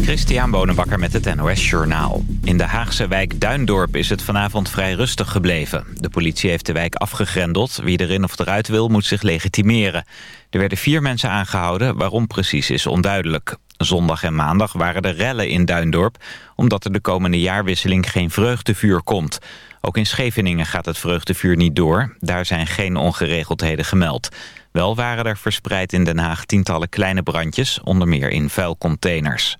Christian Bonenbakker met het NOS Journaal. In de Haagse wijk Duindorp is het vanavond vrij rustig gebleven. De politie heeft de wijk afgegrendeld. Wie erin of eruit wil, moet zich legitimeren. Er werden vier mensen aangehouden. Waarom precies is onduidelijk. Zondag en maandag waren er rellen in Duindorp... omdat er de komende jaarwisseling geen vreugdevuur komt. Ook in Scheveningen gaat het vreugdevuur niet door. Daar zijn geen ongeregeldheden gemeld. Wel waren er verspreid in Den Haag tientallen kleine brandjes... onder meer in vuilcontainers.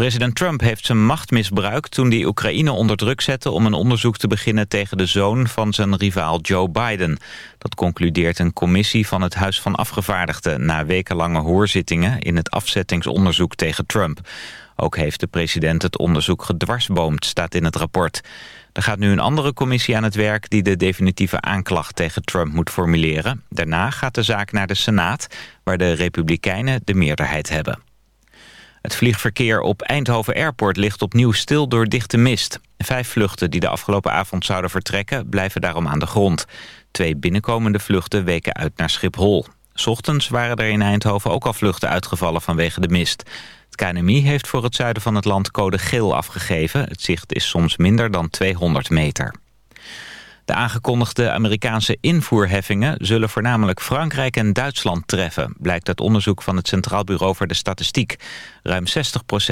President Trump heeft zijn macht misbruikt toen hij Oekraïne onder druk zette om een onderzoek te beginnen tegen de zoon van zijn rivaal Joe Biden. Dat concludeert een commissie van het Huis van Afgevaardigden na wekenlange hoorzittingen in het afzettingsonderzoek tegen Trump. Ook heeft de president het onderzoek gedwarsboomd, staat in het rapport. Er gaat nu een andere commissie aan het werk die de definitieve aanklacht tegen Trump moet formuleren. Daarna gaat de zaak naar de Senaat, waar de Republikeinen de meerderheid hebben. Het vliegverkeer op Eindhoven Airport ligt opnieuw stil door dichte mist. Vijf vluchten die de afgelopen avond zouden vertrekken blijven daarom aan de grond. Twee binnenkomende vluchten weken uit naar Schiphol. Ochtends waren er in Eindhoven ook al vluchten uitgevallen vanwege de mist. Het KNMI heeft voor het zuiden van het land code geel afgegeven. Het zicht is soms minder dan 200 meter. De aangekondigde Amerikaanse invoerheffingen zullen voornamelijk Frankrijk en Duitsland treffen, blijkt uit onderzoek van het Centraal Bureau voor de Statistiek. Ruim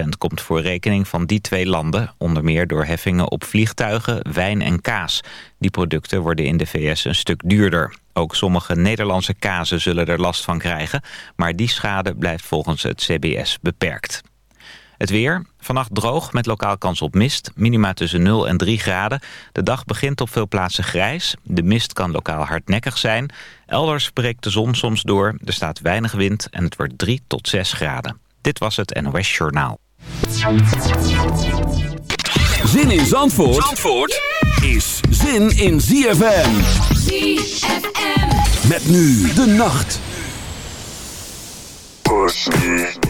60% komt voor rekening van die twee landen, onder meer door heffingen op vliegtuigen, wijn en kaas. Die producten worden in de VS een stuk duurder. Ook sommige Nederlandse kazen zullen er last van krijgen, maar die schade blijft volgens het CBS beperkt. Het weer, vannacht droog met lokaal kans op mist. Minima tussen 0 en 3 graden. De dag begint op veel plaatsen grijs. De mist kan lokaal hardnekkig zijn. Elders breekt de zon soms door. Er staat weinig wind en het wordt 3 tot 6 graden. Dit was het NOS Journaal. Zin in Zandvoort, Zandvoort is zin in ZFM. ZFM. Met nu de nacht. push me.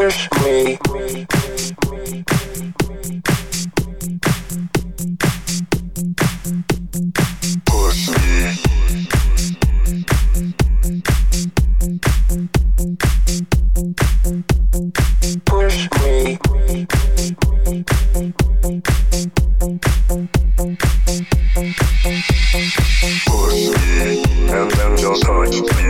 push me. Push me. Push me. And then you'll touch me.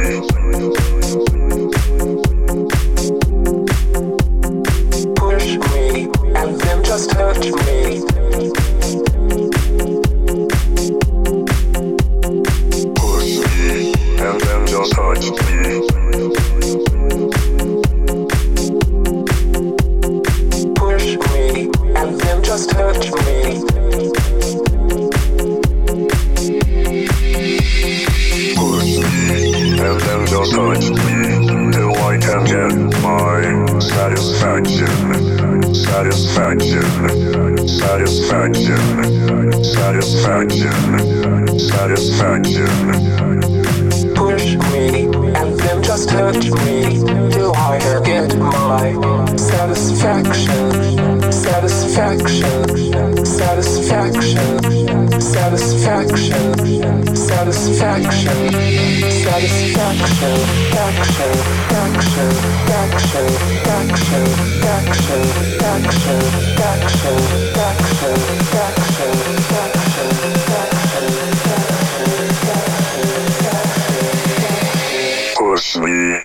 Touch me Do I get my satisfaction, satisfaction, satisfaction, satisfaction, satisfaction satisfaction, action, action, action, action, action, action, action, action, action, action, action. сны.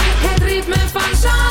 Ritme van Zandvoort.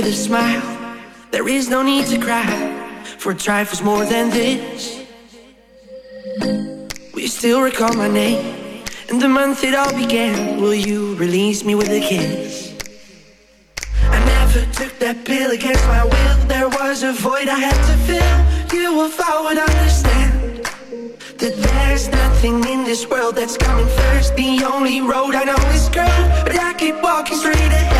With a smile. There is no need to cry, for trifle's more than this. Will you still recall my name and the month it all began? Will you release me with a kiss? I never took that pill against my will. There was a void I had to fill. You, if I would understand that there's nothing in this world that's coming first. The only road I know is curved, but I keep walking straight ahead.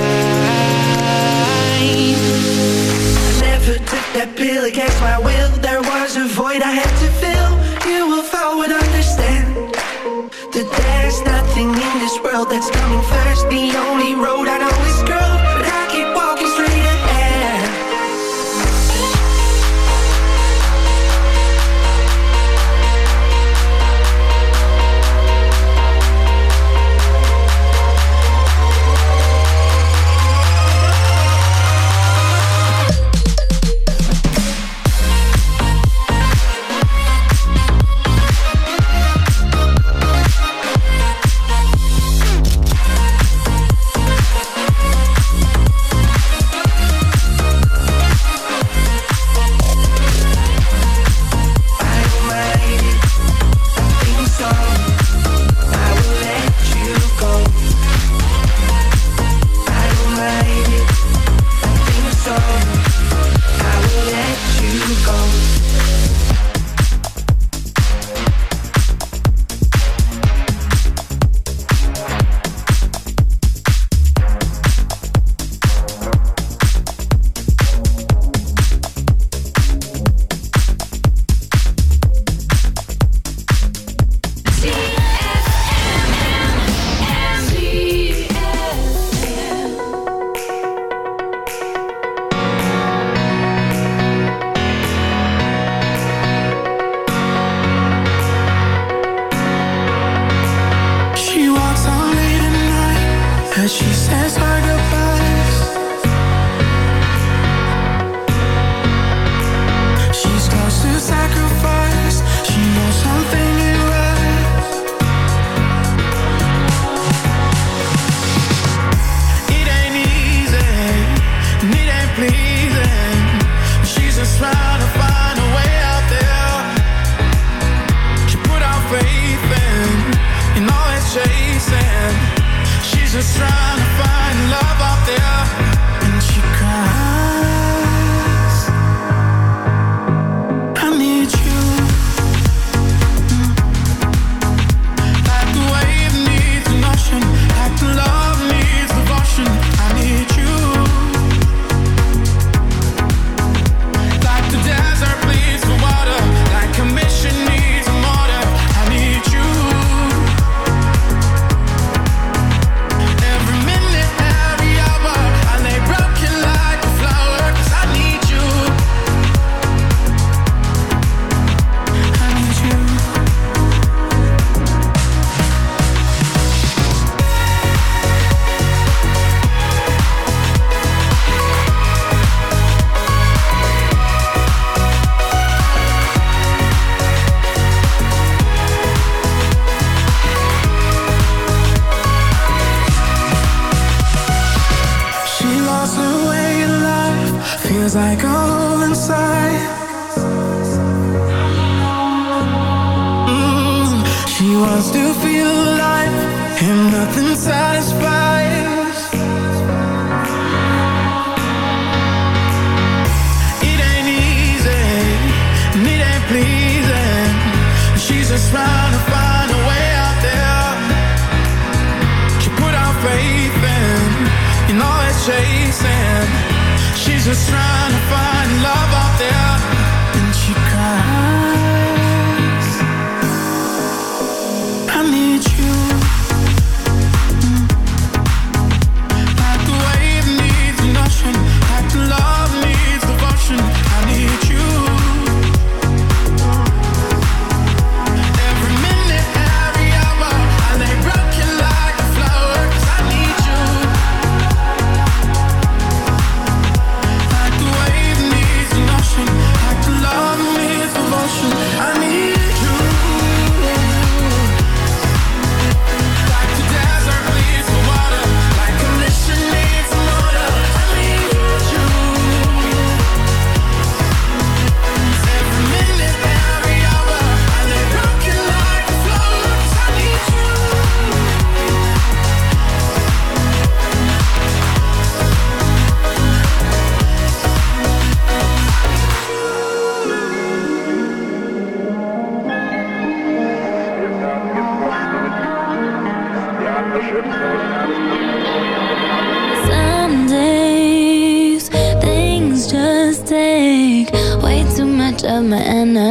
I never took that pill against my will. There was a void I had to fill. You, if I would understand that there's nothing in this world that's coming first. The only road I know is curved,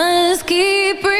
just keep breathing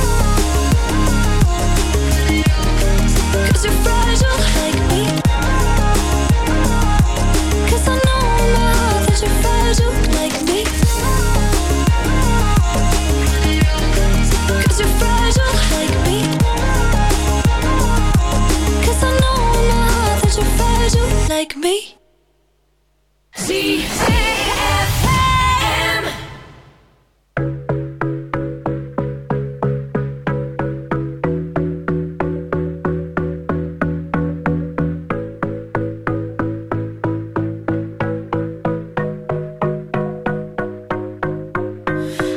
like me? ZFM.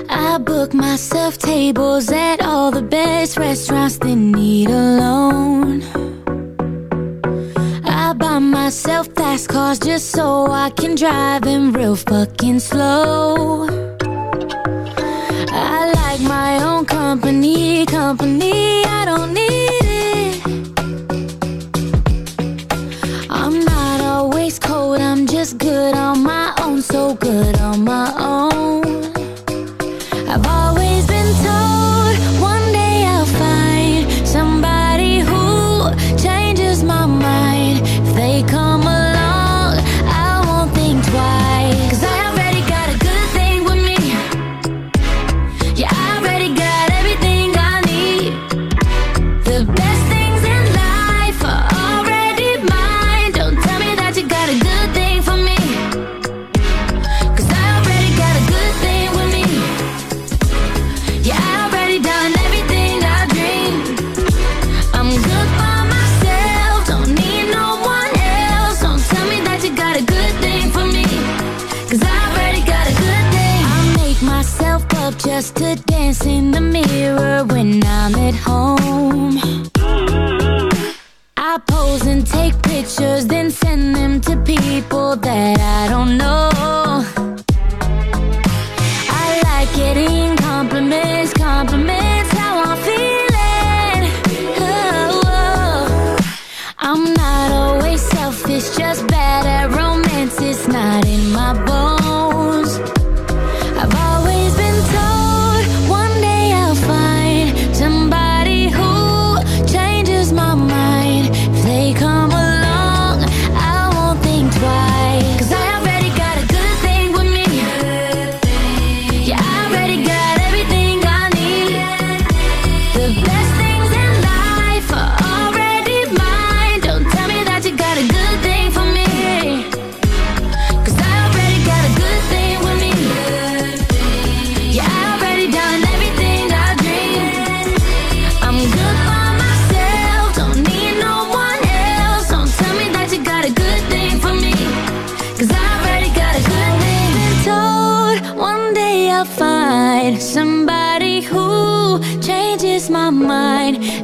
I book myself tables at all the best restaurants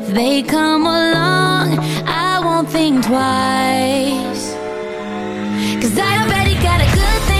If they come along, I won't think twice. Cause I already got a good thing.